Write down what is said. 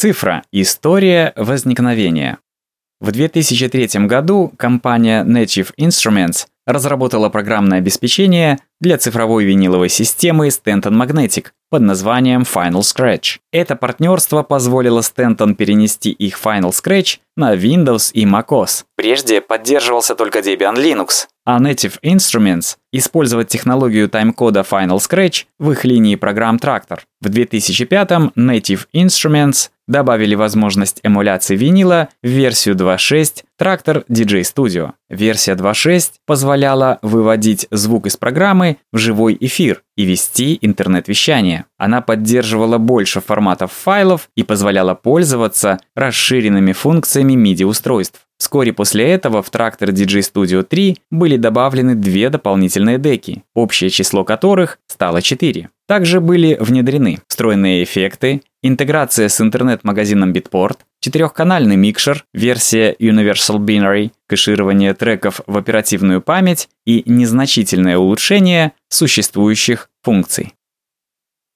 Цифра – история возникновения. В 2003 году компания Native Instruments разработала программное обеспечение для цифровой виниловой системы Stanton Magnetic под названием Final Scratch. Это партнерство позволило Stanton перенести их Final Scratch на Windows и macOS. Прежде поддерживался только Debian Linux, а Native Instruments использовать технологию тайм-кода Final Scratch в их линии программ Tractor. В 2005-м Native Instruments добавили возможность эмуляции винила в версию 2.6 Tractor DJ Studio. Версия 2.6 позволяла выводить звук из программы в живой эфир и вести интернет-вещание. Она поддерживала больше форматов файлов и позволяла пользоваться расширенными функциями MIDI-устройств. Вскоре после этого в Tractor DJ Studio 3 были добавлены две дополнительные деки, общее число которых стало 4. Также были внедрены встроенные эффекты, интеграция с интернет-магазином Bitport, четырехканальный микшер, версия Universal Binary, кэширование треков в оперативную память и незначительное улучшение существующих функций.